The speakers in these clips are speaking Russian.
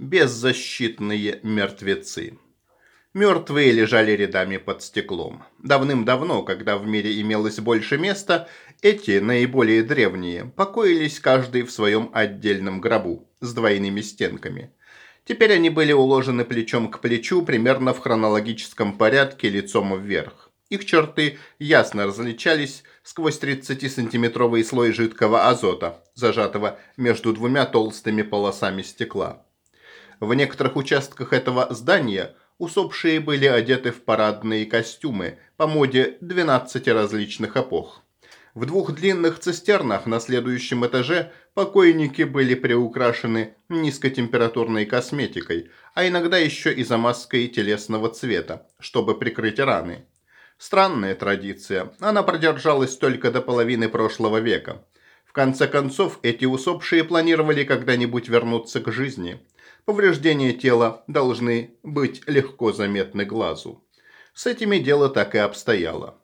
Беззащитные мертвецы. Мертвые лежали рядами под стеклом. Давным-давно, когда в мире имелось больше места, эти, наиболее древние, покоились каждый в своем отдельном гробу с двойными стенками. Теперь они были уложены плечом к плечу примерно в хронологическом порядке лицом вверх. Их черты ясно различались сквозь 30-сантиметровый слой жидкого азота, зажатого между двумя толстыми полосами стекла. В некоторых участках этого здания усопшие были одеты в парадные костюмы по моде 12 различных эпох. В двух длинных цистернах на следующем этаже покойники были приукрашены низкотемпературной косметикой, а иногда еще и замазкой телесного цвета, чтобы прикрыть раны. Странная традиция, она продержалась только до половины прошлого века. В конце концов, эти усопшие планировали когда-нибудь вернуться к жизни – Повреждения тела должны быть легко заметны глазу. С этими дело так и обстояло.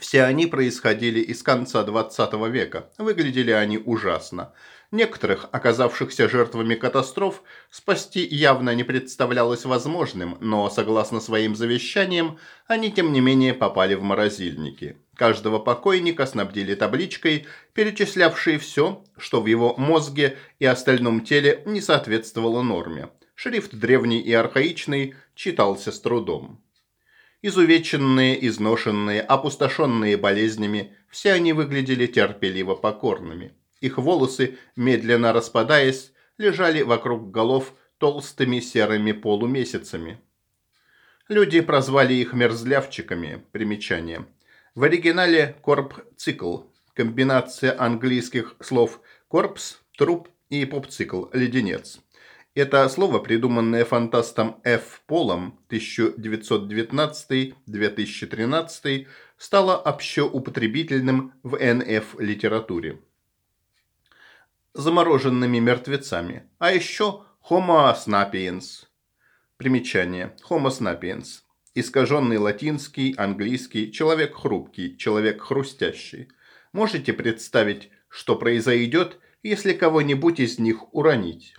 Все они происходили из конца 20 века. Выглядели они ужасно. Некоторых, оказавшихся жертвами катастроф, спасти явно не представлялось возможным, но, согласно своим завещаниям, они, тем не менее, попали в морозильники. Каждого покойника снабдили табличкой, перечислявшей все, что в его мозге и остальном теле не соответствовало норме. Шрифт древний и архаичный читался с трудом. Изувеченные, изношенные, опустошенные болезнями, все они выглядели терпеливо покорными. Их волосы, медленно распадаясь, лежали вокруг голов толстыми серыми полумесяцами. Люди прозвали их мерзлявчиками, примечание. В оригинале корп-цикл, комбинация английских слов корпс, труп и поп-цикл, леденец. Это слово, придуманное фантастом Ф. Полом 1919-2013, стало общеупотребительным в НФ-литературе замороженными мертвецами, а еще Homo sapiens. Примечание. Homo sapiens. Искаженный латинский, английский, человек хрупкий, человек хрустящий. Можете представить, что произойдет, если кого-нибудь из них уронить?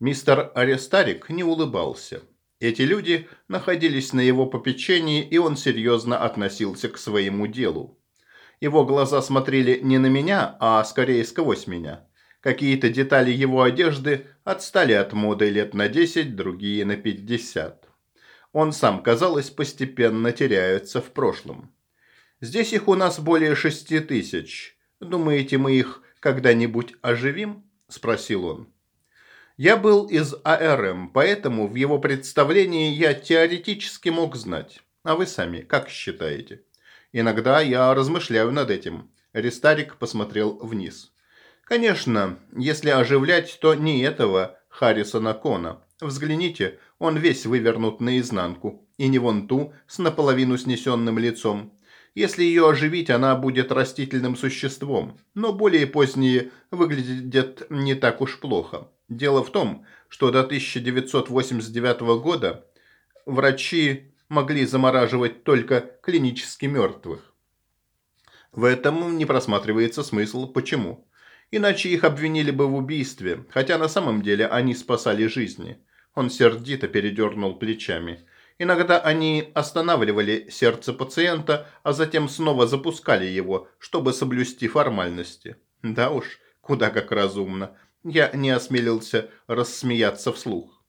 Мистер Арестарик не улыбался. Эти люди находились на его попечении, и он серьезно относился к своему делу. Его глаза смотрели не на меня, а скорее сквозь меня. Какие-то детали его одежды отстали от моды лет на 10, другие на 50. Он сам, казалось, постепенно теряется в прошлом. Здесь их у нас более шести тысяч. Думаете, мы их когда-нибудь оживим? Спросил он. Я был из АРМ, поэтому в его представлении я теоретически мог знать. А вы сами как считаете? Иногда я размышляю над этим. Рестарик посмотрел вниз. Конечно, если оживлять, то не этого Харрисона Кона. Взгляните, он весь вывернут наизнанку. И не вон ту, с наполовину снесенным лицом. Если ее оживить, она будет растительным существом. Но более поздние выглядят не так уж плохо. Дело в том, что до 1989 года врачи могли замораживать только клинически мертвых. В этом не просматривается смысл. Почему? Иначе их обвинили бы в убийстве, хотя на самом деле они спасали жизни. Он сердито передернул плечами. Иногда они останавливали сердце пациента, а затем снова запускали его, чтобы соблюсти формальности. Да уж, куда как разумно. Я не осмелился рассмеяться вслух.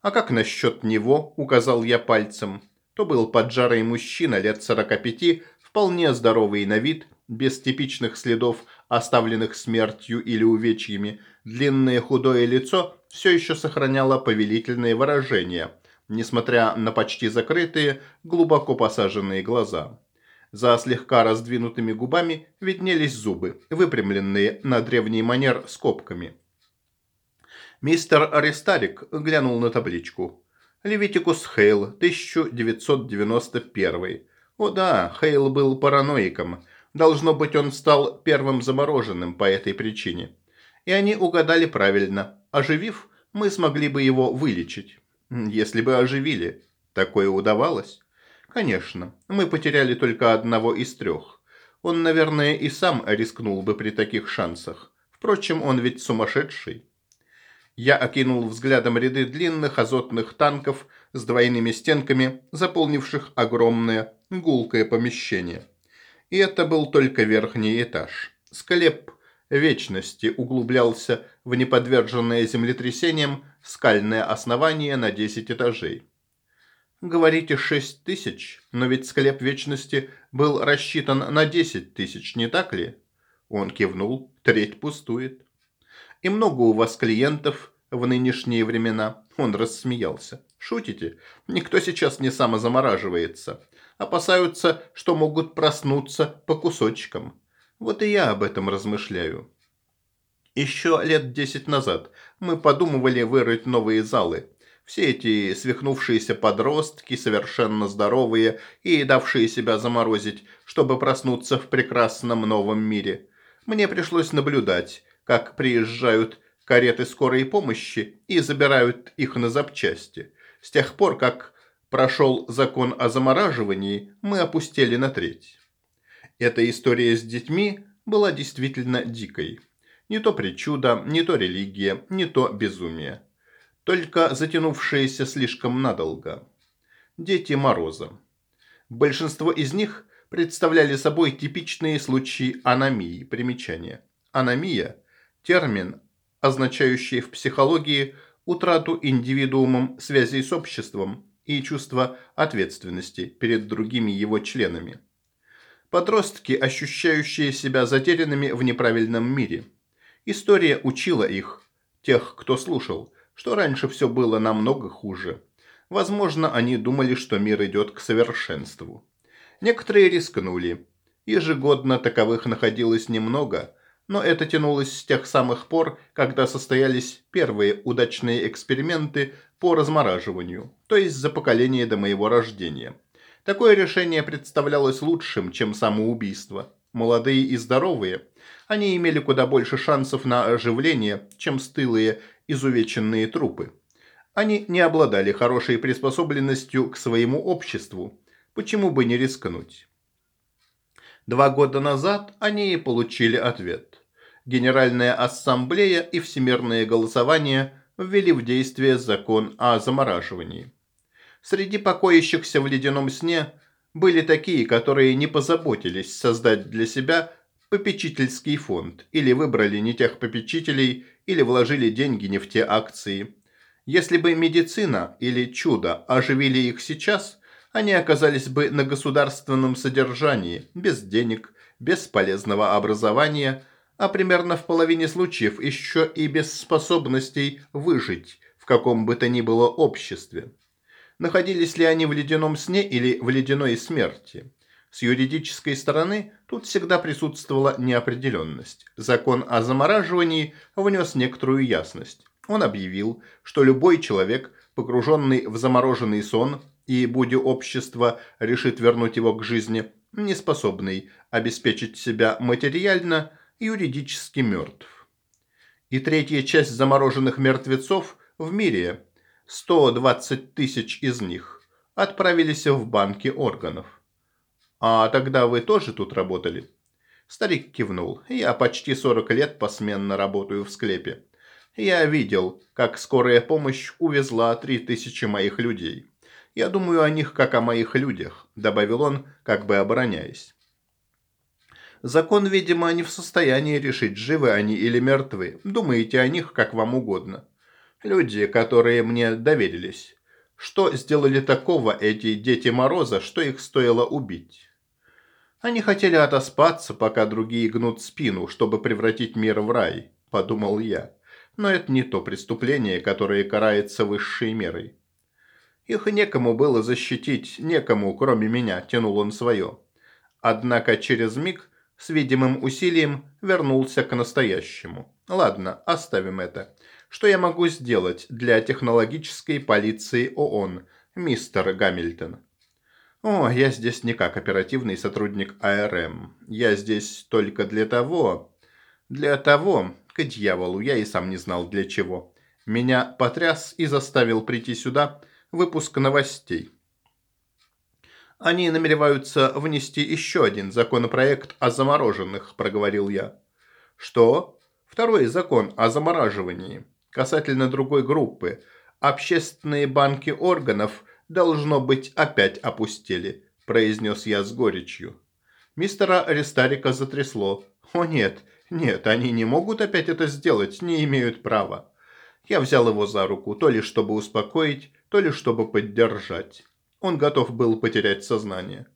«А как насчет него?» – указал я пальцем. То был поджарый мужчина лет 45, вполне здоровый на вид, без типичных следов, оставленных смертью или увечьями. Длинное худое лицо все еще сохраняло повелительные выражения, несмотря на почти закрытые, глубоко посаженные глаза. За слегка раздвинутыми губами виднелись зубы, выпрямленные на древний манер скобками. Мистер Аристарик глянул на табличку. Левитикус Хейл, 1991. О да, Хейл был параноиком. Должно быть, он стал первым замороженным по этой причине. И они угадали правильно. Оживив, мы смогли бы его вылечить. Если бы оживили. Такое удавалось? Конечно. Мы потеряли только одного из трех. Он, наверное, и сам рискнул бы при таких шансах. Впрочем, он ведь сумасшедший. Я окинул взглядом ряды длинных азотных танков с двойными стенками, заполнивших огромное гулкое помещение. И это был только верхний этаж. Склеп вечности углублялся в неподверженное землетрясением скальное основание на 10 этажей. Говорите, 6 тысяч, но ведь склеп вечности был рассчитан на 10 тысяч, не так ли? Он кивнул, треть пустует. И много у вас клиентов в нынешние времена? Он рассмеялся. Шутите? Никто сейчас не самозамораживается. Опасаются, что могут проснуться по кусочкам. Вот и я об этом размышляю. Еще лет десять назад мы подумывали вырыть новые залы. Все эти свихнувшиеся подростки, совершенно здоровые и давшие себя заморозить, чтобы проснуться в прекрасном новом мире. Мне пришлось наблюдать, как приезжают кареты скорой помощи и забирают их на запчасти. С тех пор, как прошел закон о замораживании, мы опустили на треть. Эта история с детьми была действительно дикой. Не то причуда, не то религия, не то безумие. Только затянувшееся слишком надолго. Дети Мороза. Большинство из них представляли собой типичные случаи аномии. Примечание. Аномия – термин, означающий в психологии утрату индивидуумом связей с обществом и чувство ответственности перед другими его членами. Подростки, ощущающие себя затерянными в неправильном мире. История учила их, тех, кто слушал, что раньше все было намного хуже. Возможно, они думали, что мир идет к совершенству. Некоторые рискнули. Ежегодно таковых находилось немного, но это тянулось с тех самых пор, когда состоялись первые удачные эксперименты по размораживанию, то есть за поколение до моего рождения. Такое решение представлялось лучшим, чем самоубийство. Молодые и здоровые, они имели куда больше шансов на оживление, чем стылые, изувеченные трупы. Они не обладали хорошей приспособленностью к своему обществу. Почему бы не рискнуть? Два года назад они и получили ответ. Генеральная ассамблея и всемирное голосование ввели в действие закон о замораживании. Среди покоящихся в ледяном сне были такие, которые не позаботились создать для себя попечительский фонд, или выбрали не тех попечителей, или вложили деньги не в те акции. Если бы медицина или чудо оживили их сейчас, они оказались бы на государственном содержании, без денег, без полезного образования, а примерно в половине случаев еще и без способностей выжить в каком бы то ни было обществе находились ли они в ледяном сне или в ледяной смерти. С юридической стороны тут всегда присутствовала неопределенность. Закон о замораживании внес некоторую ясность. Он объявил, что любой человек, погруженный в замороженный сон, и будь общество решит вернуть его к жизни, неспособный обеспечить себя материально, юридически мертв. И третья часть замороженных мертвецов в мире 120 тысяч из них отправились в банки органов. А тогда вы тоже тут работали? Старик кивнул. Я почти 40 лет посменно работаю в склепе. Я видел, как скорая помощь увезла 3000 моих людей. Я думаю о них, как о моих людях, добавил он, как бы обороняясь. Закон, видимо, не в состоянии решить, живы они или мертвы. Думаете о них, как вам угодно. Люди, которые мне доверились. Что сделали такого эти дети Мороза, что их стоило убить? Они хотели отоспаться, пока другие гнут спину, чтобы превратить мир в рай, подумал я. Но это не то преступление, которое карается высшей мерой. Их некому было защитить, некому, кроме меня, тянул он свое. Однако через миг с видимым усилием вернулся к настоящему. Ладно, оставим это. Что я могу сделать для технологической полиции ООН, мистер Гамильтон? О, я здесь не как оперативный сотрудник АРМ. Я здесь только для того... Для того, к дьяволу, я и сам не знал для чего. Меня потряс и заставил прийти сюда выпуск новостей. Они намереваются внести еще один законопроект о замороженных, проговорил я. Что? Второй закон о замораживании. Касательно другой группы, общественные банки органов, должно быть, опять опустили, произнес я с горечью. Мистера Аристарика затрясло. О нет, нет, они не могут опять это сделать, не имеют права. Я взял его за руку, то ли чтобы успокоить, то ли чтобы поддержать. Он готов был потерять сознание.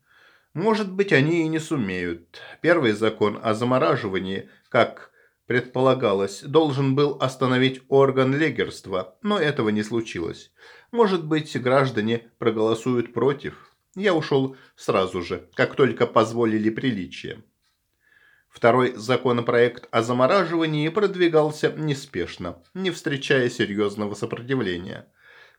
Может быть, они и не сумеют. Первый закон о замораживании, как предполагалось, должен был остановить орган легерства, но этого не случилось. Может быть, граждане проголосуют против. Я ушел сразу же, как только позволили приличия. Второй законопроект о замораживании продвигался неспешно, не встречая серьезного сопротивления.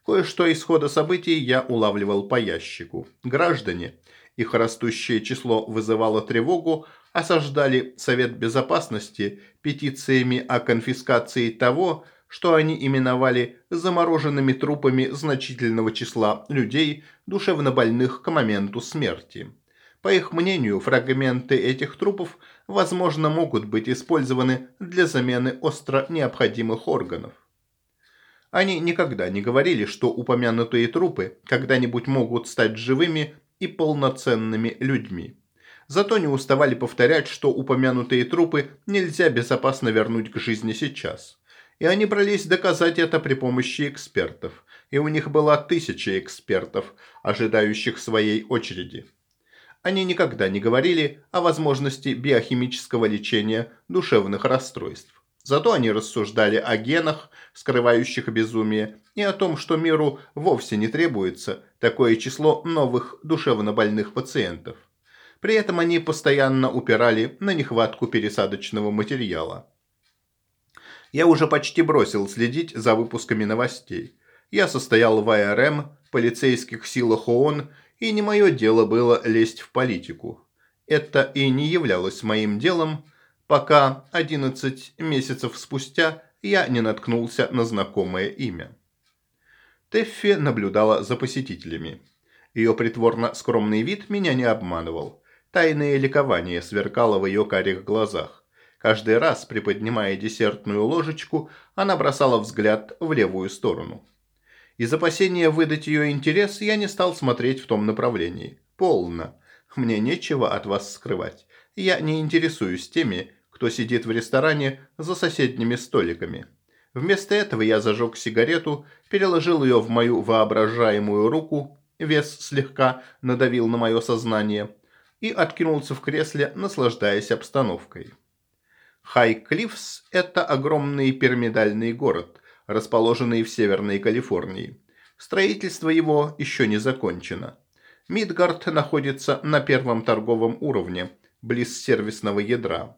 Кое-что из хода событий я улавливал по ящику. Граждане, их растущее число вызывало тревогу, осаждали Совет Безопасности петициями о конфискации того, что они именовали замороженными трупами значительного числа людей, душевно больных к моменту смерти. По их мнению, фрагменты этих трупов, возможно, могут быть использованы для замены остро необходимых органов. Они никогда не говорили, что упомянутые трупы когда-нибудь могут стать живыми и полноценными людьми. Зато не уставали повторять, что упомянутые трупы нельзя безопасно вернуть к жизни сейчас. И они брались доказать это при помощи экспертов. И у них была тысяча экспертов, ожидающих своей очереди. Они никогда не говорили о возможности биохимического лечения душевных расстройств. Зато они рассуждали о генах, скрывающих безумие, и о том, что миру вовсе не требуется такое число новых душевнобольных пациентов. При этом они постоянно упирали на нехватку пересадочного материала. Я уже почти бросил следить за выпусками новостей. Я состоял в АРМ, полицейских силах ООН и не мое дело было лезть в политику. Это и не являлось моим делом, пока 11 месяцев спустя я не наткнулся на знакомое имя. Теффи наблюдала за посетителями. Ее притворно скромный вид меня не обманывал. Тайное ликование сверкало в ее карих глазах. Каждый раз, приподнимая десертную ложечку, она бросала взгляд в левую сторону. Из опасения выдать ее интерес я не стал смотреть в том направлении. Полно. Мне нечего от вас скрывать. Я не интересуюсь теми, кто сидит в ресторане за соседними столиками. Вместо этого я зажег сигарету, переложил ее в мою воображаемую руку, вес слегка надавил на мое сознание и откинулся в кресле, наслаждаясь обстановкой. Хай-Клиффс – это огромный пирамидальный город, расположенный в Северной Калифорнии. Строительство его еще не закончено. Мидгард находится на первом торговом уровне, близ сервисного ядра.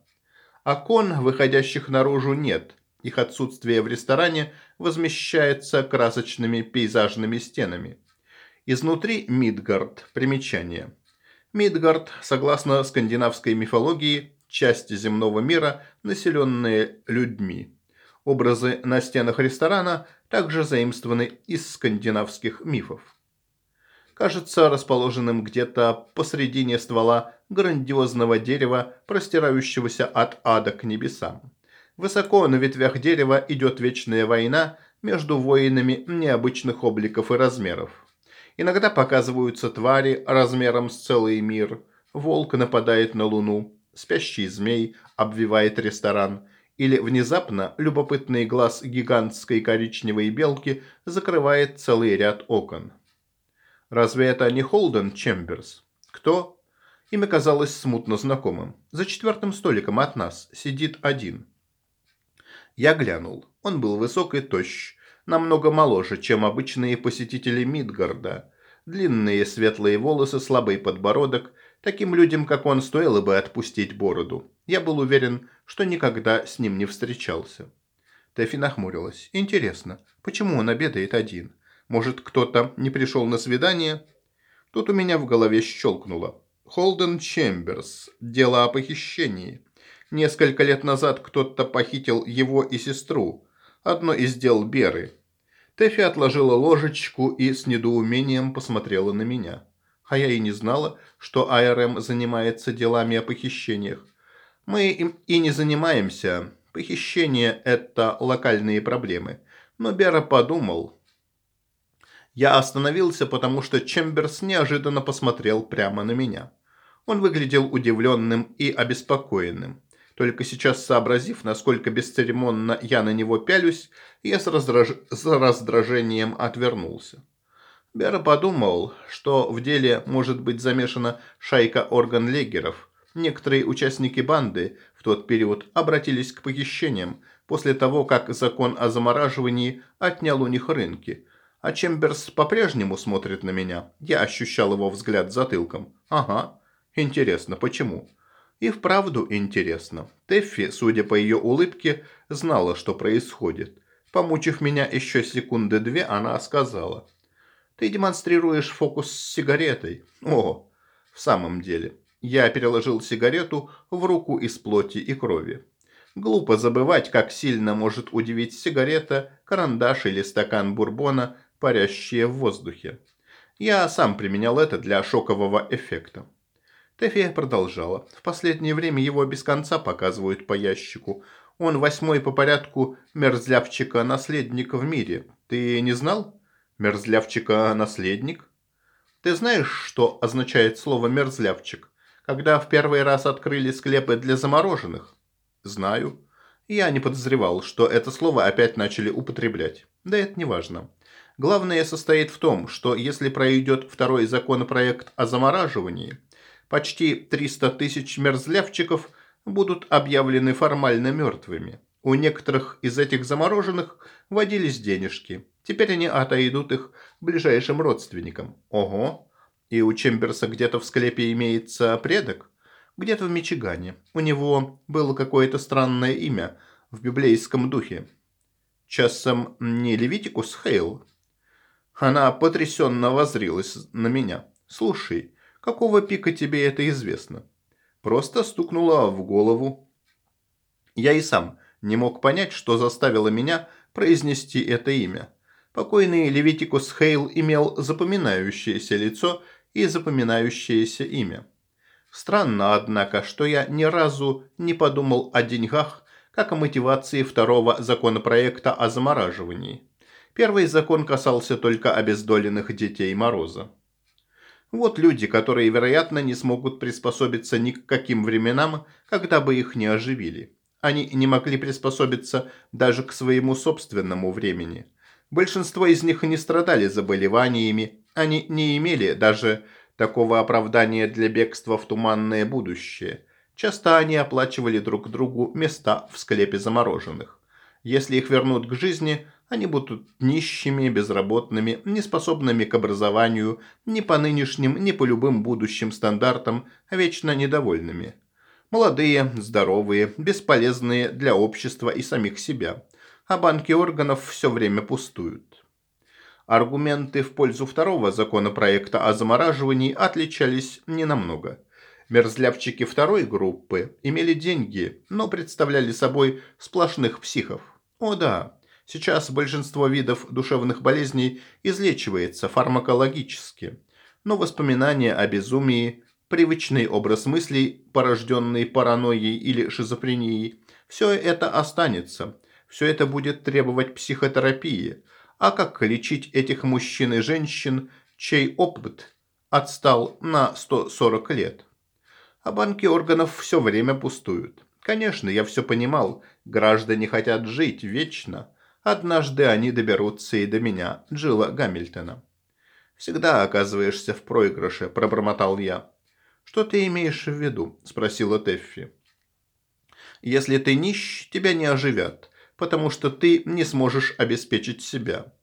Окон, выходящих наружу, нет. Их отсутствие в ресторане возмещается красочными пейзажными стенами. Изнутри Мидгард. Примечание. Мидгард, согласно скандинавской мифологии, часть земного мира, населенная людьми. Образы на стенах ресторана также заимствованы из скандинавских мифов. Кажется расположенным где-то посредине ствола грандиозного дерева, простирающегося от ада к небесам. Высоко на ветвях дерева идет вечная война между воинами необычных обликов и размеров. Иногда показываются твари размером с целый мир. Волк нападает на луну, спящий змей обвивает ресторан – или внезапно любопытный глаз гигантской коричневой белки закрывает целый ряд окон. Разве это не Холден Чемберс? Кто? Имя казалось смутно знакомым. За четвертым столиком от нас сидит один. Я глянул. Он был высок и тощ, намного моложе, чем обычные посетители Мидгарда. Длинные светлые волосы, слабый подбородок. Таким людям, как он, стоило бы отпустить бороду. Я был уверен, что никогда с ним не встречался. Тэфи нахмурилась. «Интересно, почему он обедает один? Может, кто-то не пришел на свидание?» Тут у меня в голове щелкнуло. Холден Чемберс. Дело о похищении. Несколько лет назад кто-то похитил его и сестру. Одно из дел Беры. Тэфи отложила ложечку и с недоумением посмотрела на меня. А я и не знала, что АРМ занимается делами о похищениях. Мы им и не занимаемся. Похищение – это локальные проблемы. Но Бера подумал. Я остановился, потому что Чемберс неожиданно посмотрел прямо на меня. Он выглядел удивленным и обеспокоенным. Только сейчас сообразив, насколько бесцеремонно я на него пялюсь, я с, раздраж... с раздражением отвернулся. Бера подумал, что в деле может быть замешана шайка органлегеров. Некоторые участники банды в тот период обратились к похищениям после того, как закон о замораживании отнял у них рынки. А Чемберс по-прежнему смотрит на меня. Я ощущал его взгляд затылком. Ага, интересно, почему? И вправду интересно. Теффи, судя по ее улыбке, знала, что происходит. Помучив меня еще секунды две, она сказала. «Ты демонстрируешь фокус с сигаретой». «О, в самом деле». Я переложил сигарету в руку из плоти и крови. Глупо забывать, как сильно может удивить сигарета, карандаш или стакан бурбона, парящие в воздухе. Я сам применял это для шокового эффекта. Тэфи продолжала. В последнее время его без конца показывают по ящику. Он восьмой по порядку мерзлявчика-наследника в мире. Ты не знал? Мерзлявчика-наследник? Ты знаешь, что означает слово «мерзлявчик»? Когда в первый раз открыли склепы для замороженных? Знаю. Я не подозревал, что это слово опять начали употреблять. Да это не важно. Главное состоит в том, что если пройдет второй законопроект о замораживании – почти 300 тысяч мерзлявчиков будут объявлены формально мертвыми. У некоторых из этих замороженных водились денежки. Теперь они отойдут их ближайшим родственникам. Ого! И у Чемберса где-то в склепе имеется предок? Где-то в Мичигане. У него было какое-то странное имя в библейском духе. Часом не Левитикус Хейл? Она потрясенно возрилась на меня. «Слушай, Какого пика тебе это известно? Просто стукнуло в голову. Я и сам не мог понять, что заставило меня произнести это имя. Покойный Левитикус Хейл имел запоминающееся лицо и запоминающееся имя. Странно, однако, что я ни разу не подумал о деньгах, как о мотивации второго законопроекта о замораживании. Первый закон касался только обездоленных детей Мороза. Вот люди, которые, вероятно, не смогут приспособиться ни к каким временам, когда бы их не оживили. Они не могли приспособиться даже к своему собственному времени. Большинство из них не страдали заболеваниями, они не имели даже такого оправдания для бегства в туманное будущее. Часто они оплачивали друг другу места в склепе замороженных. Если их вернут к жизни, они будут нищими, безработными, неспособными к образованию, ни по нынешним, ни по любым будущим стандартам, а вечно недовольными. Молодые, здоровые, бесполезные для общества и самих себя. А банки органов все время пустуют. Аргументы в пользу второго законопроекта о замораживании отличались ненамного. Мерзлявчики второй группы имели деньги, но представляли собой сплошных психов. О да, Сейчас большинство видов душевных болезней излечивается фармакологически, но воспоминания о безумии, привычный образ мыслей, порожденный паранойей или шизофренией, все это останется, все это будет требовать психотерапии. А как лечить этих мужчин и женщин, чей опыт отстал на 140 лет? А банки органов все время пустуют. Конечно, я все понимал, граждане хотят жить вечно, Однажды они доберутся и до меня, Джилла Гамильтона. «Всегда оказываешься в проигрыше», – пробормотал я. «Что ты имеешь в виду?» – спросила Теффи. «Если ты нищ, тебя не оживят, потому что ты не сможешь обеспечить себя.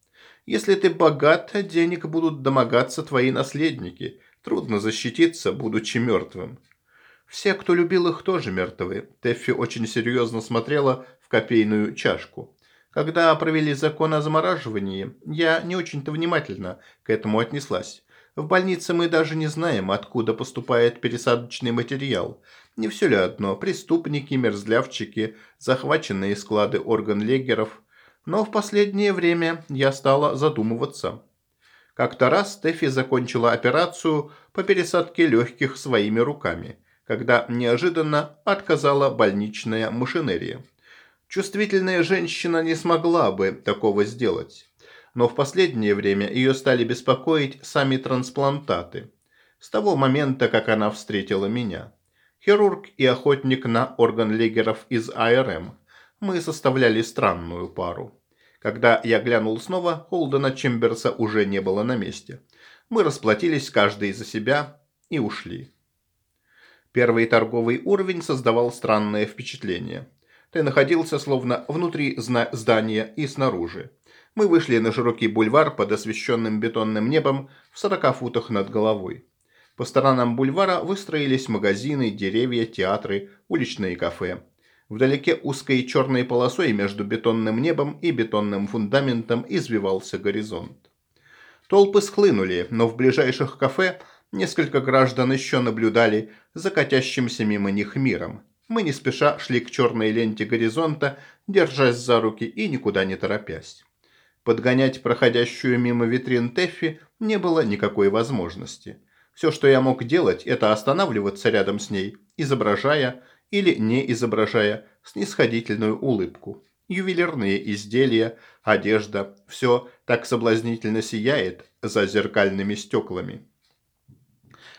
Если ты богат, денег будут домогаться твои наследники. Трудно защититься, будучи мертвым». Все, кто любил их, тоже мертвы. Теффи очень серьезно смотрела в кофейную чашку. Когда провели закон о замораживании, я не очень-то внимательно к этому отнеслась. В больнице мы даже не знаем, откуда поступает пересадочный материал. Не все ли одно, преступники, мерзлявчики, захваченные склады органлегеров. Но в последнее время я стала задумываться. Как-то раз Стефи закончила операцию по пересадке легких своими руками, когда неожиданно отказала больничная машинерия. Чувствительная женщина не смогла бы такого сделать. Но в последнее время ее стали беспокоить сами трансплантаты. С того момента, как она встретила меня. Хирург и охотник на орган легеров из АРМ. Мы составляли странную пару. Когда я глянул снова, Холдена Чемберса уже не было на месте. Мы расплатились каждый за себя и ушли. Первый торговый уровень создавал странное впечатление. Ты находился словно внутри здания и снаружи. Мы вышли на широкий бульвар под освещенным бетонным небом в 40 футах над головой. По сторонам бульвара выстроились магазины, деревья, театры, уличные кафе. Вдалеке узкой черной полосой между бетонным небом и бетонным фундаментом извивался горизонт. Толпы схлынули, но в ближайших кафе несколько граждан еще наблюдали за катящимся мимо них миром. Мы не спеша шли к черной ленте горизонта, держась за руки и никуда не торопясь. Подгонять проходящую мимо витрин Тэффи не было никакой возможности. Все, что я мог делать, это останавливаться рядом с ней, изображая или не изображая снисходительную улыбку. Ювелирные изделия, одежда – все так соблазнительно сияет за зеркальными стеклами.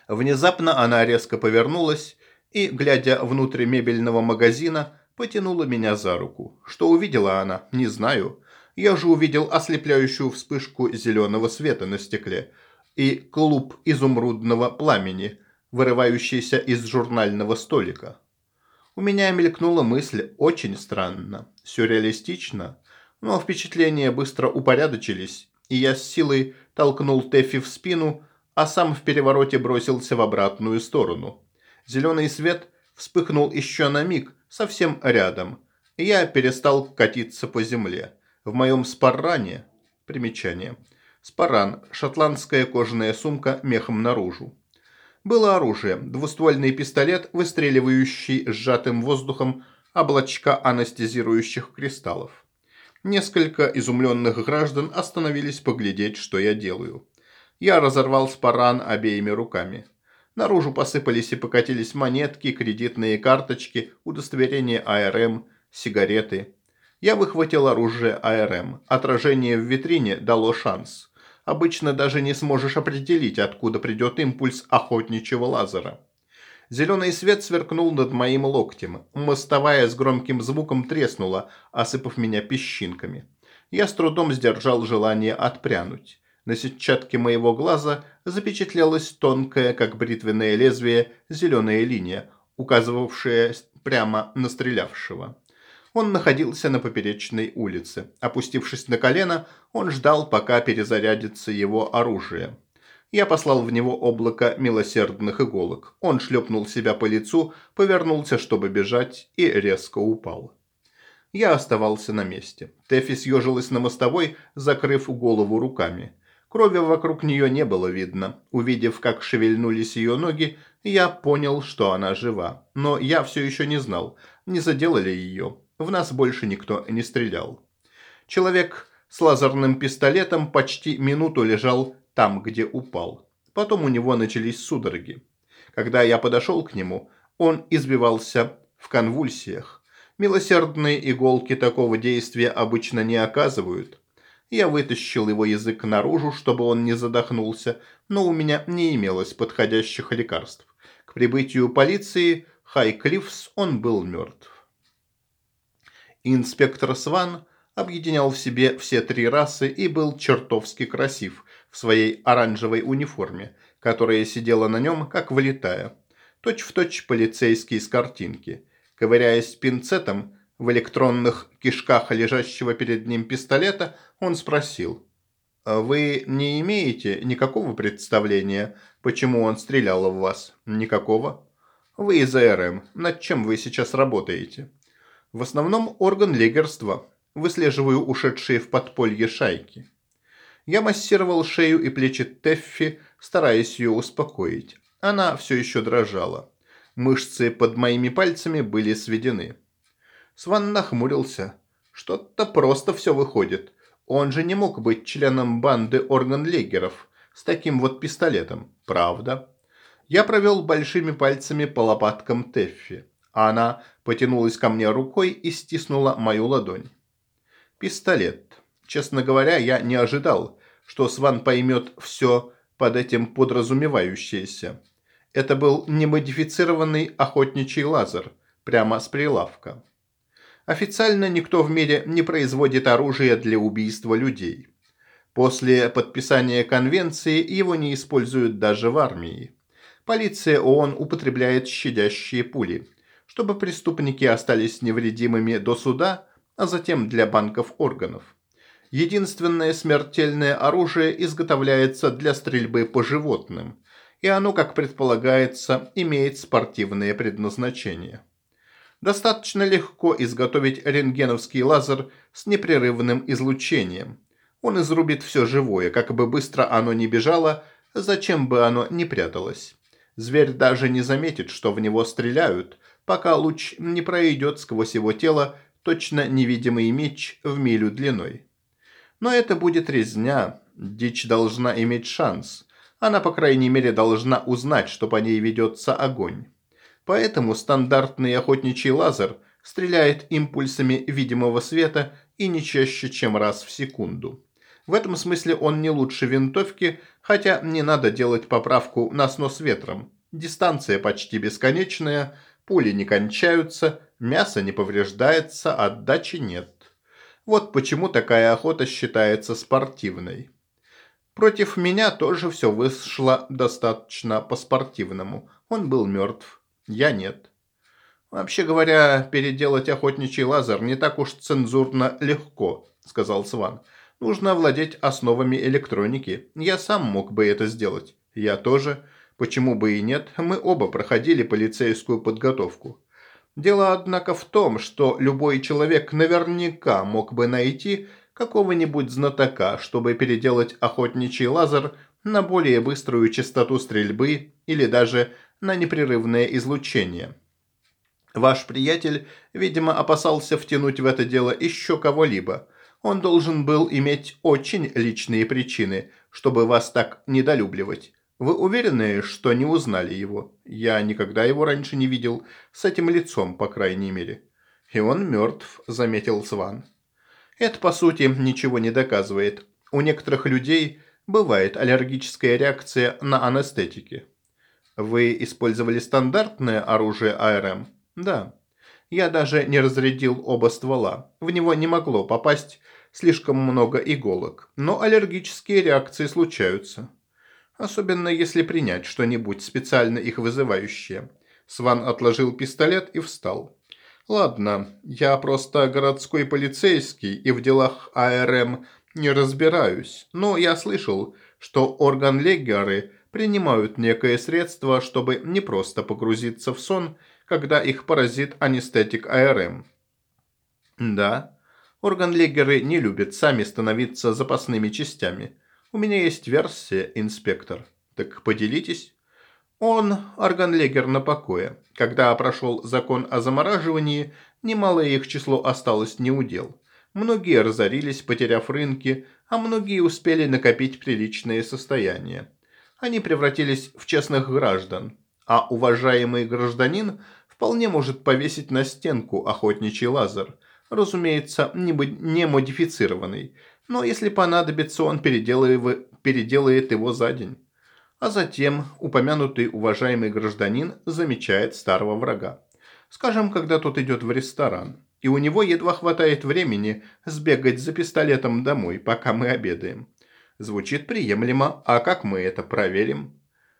Внезапно она резко повернулась и, глядя внутрь мебельного магазина, потянула меня за руку. Что увидела она, не знаю. Я же увидел ослепляющую вспышку зеленого света на стекле и клуб изумрудного пламени, вырывающийся из журнального столика. У меня мелькнула мысль очень странно, сюрреалистично, но впечатления быстро упорядочились, и я с силой толкнул Тэффи в спину, а сам в перевороте бросился в обратную сторону. Зеленый свет вспыхнул еще на миг, совсем рядом, я перестал катиться по земле. В моем спарране... Примечание. Спаран – шотландская кожаная сумка мехом наружу. Было оружие – двуствольный пистолет, выстреливающий сжатым воздухом облачка анестезирующих кристаллов. Несколько изумленных граждан остановились поглядеть, что я делаю. Я разорвал спаран обеими руками. Наружу посыпались и покатились монетки, кредитные карточки, удостоверения АРМ, сигареты. Я выхватил оружие АРМ. Отражение в витрине дало шанс. Обычно даже не сможешь определить, откуда придет импульс охотничьего лазера. Зеленый свет сверкнул над моим локтем. Мостовая с громким звуком треснула, осыпав меня песчинками. Я с трудом сдержал желание отпрянуть. На сетчатке моего глаза запечатлелась тонкая, как бритвенное лезвие, зеленая линия, указывавшая прямо на стрелявшего. Он находился на поперечной улице. Опустившись на колено, он ждал, пока перезарядится его оружие. Я послал в него облако милосердных иголок. Он шлепнул себя по лицу, повернулся, чтобы бежать, и резко упал. Я оставался на месте. Тэфи съежилась на мостовой, закрыв голову руками. Крови вокруг нее не было видно. Увидев, как шевельнулись ее ноги, я понял, что она жива. Но я все еще не знал, не заделали ее. В нас больше никто не стрелял. Человек с лазерным пистолетом почти минуту лежал там, где упал. Потом у него начались судороги. Когда я подошел к нему, он избивался в конвульсиях. Милосердные иголки такого действия обычно не оказывают. Я вытащил его язык наружу, чтобы он не задохнулся, но у меня не имелось подходящих лекарств. К прибытию полиции Хайклифс он был мертв. Инспектор Сван объединял в себе все три расы и был чертовски красив в своей оранжевой униформе, которая сидела на нем, как влитая. Точь-в-точь точь полицейский с картинки. Ковыряясь пинцетом, в электронных кишках лежащего перед ним пистолета, он спросил. «А «Вы не имеете никакого представления, почему он стрелял в вас? Никакого? Вы из АРМ. Над чем вы сейчас работаете?» «В основном орган легерства. Выслеживаю ушедшие в подполье шайки». Я массировал шею и плечи Теффи, стараясь ее успокоить. Она все еще дрожала. Мышцы под моими пальцами были сведены. Сван нахмурился. Что-то просто все выходит. Он же не мог быть членом банды органлегеров с таким вот пистолетом. Правда? Я провел большими пальцами по лопаткам Теффи. Она потянулась ко мне рукой и стиснула мою ладонь. Пистолет. Честно говоря, я не ожидал, что Сван поймет все под этим подразумевающееся. Это был немодифицированный охотничий лазер, прямо с прилавка. Официально никто в мире не производит оружие для убийства людей. После подписания конвенции его не используют даже в армии. Полиция ООН употребляет щадящие пули, чтобы преступники остались невредимыми до суда, а затем для банков органов. Единственное смертельное оружие изготовляется для стрельбы по животным, и оно, как предполагается, имеет спортивное предназначение. Достаточно легко изготовить рентгеновский лазер с непрерывным излучением. Он изрубит все живое, как бы быстро оно ни бежало, зачем бы оно ни пряталось. Зверь даже не заметит, что в него стреляют, пока луч не пройдет сквозь его тело точно невидимый меч в милю длиной. Но это будет резня. Дичь должна иметь шанс. Она, по крайней мере, должна узнать, что по ней ведется огонь. Поэтому стандартный охотничий лазер стреляет импульсами видимого света и не чаще, чем раз в секунду. В этом смысле он не лучше винтовки, хотя не надо делать поправку на снос ветром. Дистанция почти бесконечная, пули не кончаются, мясо не повреждается, отдачи нет. Вот почему такая охота считается спортивной. Против меня тоже все вышло достаточно по-спортивному. Он был мертв, я нет. Вообще говоря, переделать охотничий лазер не так уж цензурно легко, сказал Сван. Нужно владеть основами электроники. Я сам мог бы это сделать. Я тоже. Почему бы и нет? Мы оба проходили полицейскую подготовку. Дело, однако, в том, что любой человек наверняка мог бы найти какого-нибудь знатока, чтобы переделать охотничий лазер на более быструю частоту стрельбы или даже на непрерывное излучение. Ваш приятель, видимо, опасался втянуть в это дело еще кого-либо. Он должен был иметь очень личные причины, чтобы вас так недолюбливать. Вы уверены, что не узнали его? Я никогда его раньше не видел, с этим лицом, по крайней мере. И он мертв, заметил Сван. Это, по сути, ничего не доказывает. У некоторых людей бывает аллергическая реакция на анестетики. Вы использовали стандартное оружие АРМ? Да. Я даже не разрядил оба ствола. В него не могло попасть слишком много иголок. Но аллергические реакции случаются. Особенно если принять что-нибудь специально их вызывающее. Сван отложил пистолет и встал. «Ладно, я просто городской полицейский и в делах АРМ не разбираюсь, но я слышал, что органлеггеры принимают некое средство, чтобы не просто погрузиться в сон, когда их поразит анестетик АРМ». «Да, органлеггеры не любят сами становиться запасными частями». У меня есть версия, инспектор. Так поделитесь. Он органлегер на покое. Когда прошел закон о замораживании, немалое их число осталось неудел. Многие разорились, потеряв рынки, а многие успели накопить приличное состояние. Они превратились в честных граждан, а уважаемый гражданин вполне может повесить на стенку охотничий лазер, разумеется, не модифицированный, но если понадобится, он переделает, его за день. А затем упомянутый уважаемый гражданин замечает старого врага. Скажем, когда тот идет в ресторан, и у него едва хватает времени сбегать за пистолетом домой, пока мы обедаем. Звучит приемлемо, а как мы это проверим?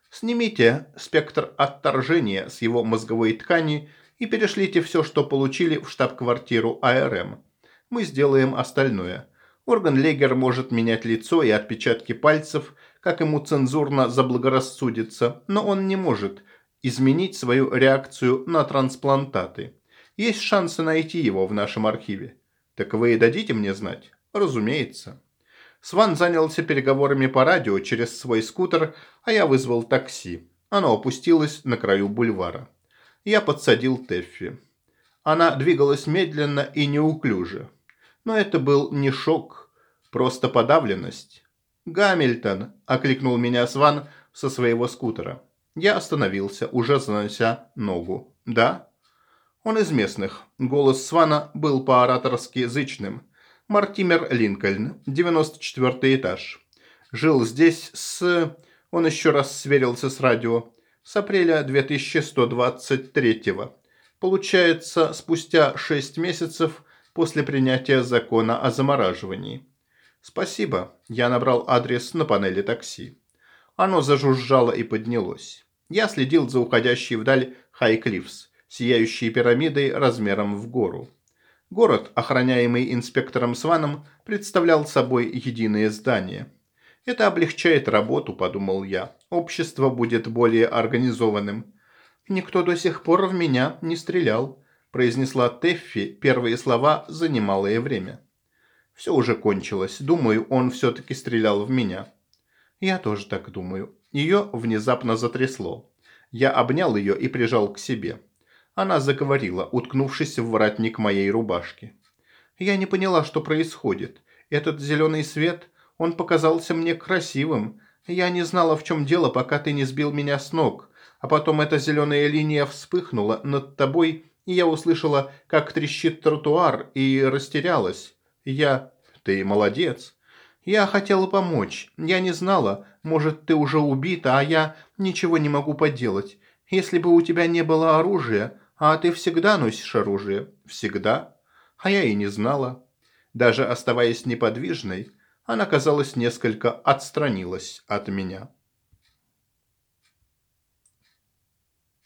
Снимите спектр отторжения с его мозговой ткани и перешлите все, что получили в штаб-квартиру АРМ. Мы сделаем остальное – Орган-легер может менять лицо и отпечатки пальцев, как ему цензурно заблагорассудится, но он не может изменить свою реакцию на трансплантаты. Есть шансы найти его в нашем архиве. Так вы и дадите мне знать? Разумеется. Сван занялся переговорами по радио через свой скутер, а я вызвал такси. Оно опустилось на краю бульвара. Я подсадил Теффи. Она двигалась медленно и неуклюже. Но это был не шок, просто подавленность. «Гамильтон!» – окликнул меня Сван со своего скутера. Я остановился, уже занося ногу. «Да?» Он из местных. Голос Свана был по-ораторски зычным. Мартимер Линкольн, 94 этаж. Жил здесь с... Он еще раз сверился с радио. С апреля 2123 -го. Получается, спустя 6 месяцев после принятия закона о замораживании. Спасибо. Я набрал адрес на панели такси. Оно зажужжало и поднялось. Я следил за уходящей вдаль Хайклифс, сияющей пирамидой размером в гору. Город, охраняемый инспектором Сваном, представлял собой единое здание. «Это облегчает работу», – подумал я. «Общество будет более организованным». «Никто до сих пор в меня не стрелял», – произнесла Теффи первые слова за немалое время. Все уже кончилось. Думаю, он все-таки стрелял в меня. Я тоже так думаю. Ее внезапно затрясло. Я обнял ее и прижал к себе. Она заговорила, уткнувшись в воротник моей рубашки. Я не поняла, что происходит. Этот зеленый свет, он показался мне красивым. Я не знала, в чем дело, пока ты не сбил меня с ног. А потом эта зеленая линия вспыхнула над тобой, и я услышала, как трещит тротуар, и растерялась. Я... Ты молодец. Я хотела помочь. Я не знала. Может, ты уже убита, а я ничего не могу поделать. Если бы у тебя не было оружия, а ты всегда носишь оружие. Всегда. А я и не знала. Даже оставаясь неподвижной, она, казалось, несколько отстранилась от меня.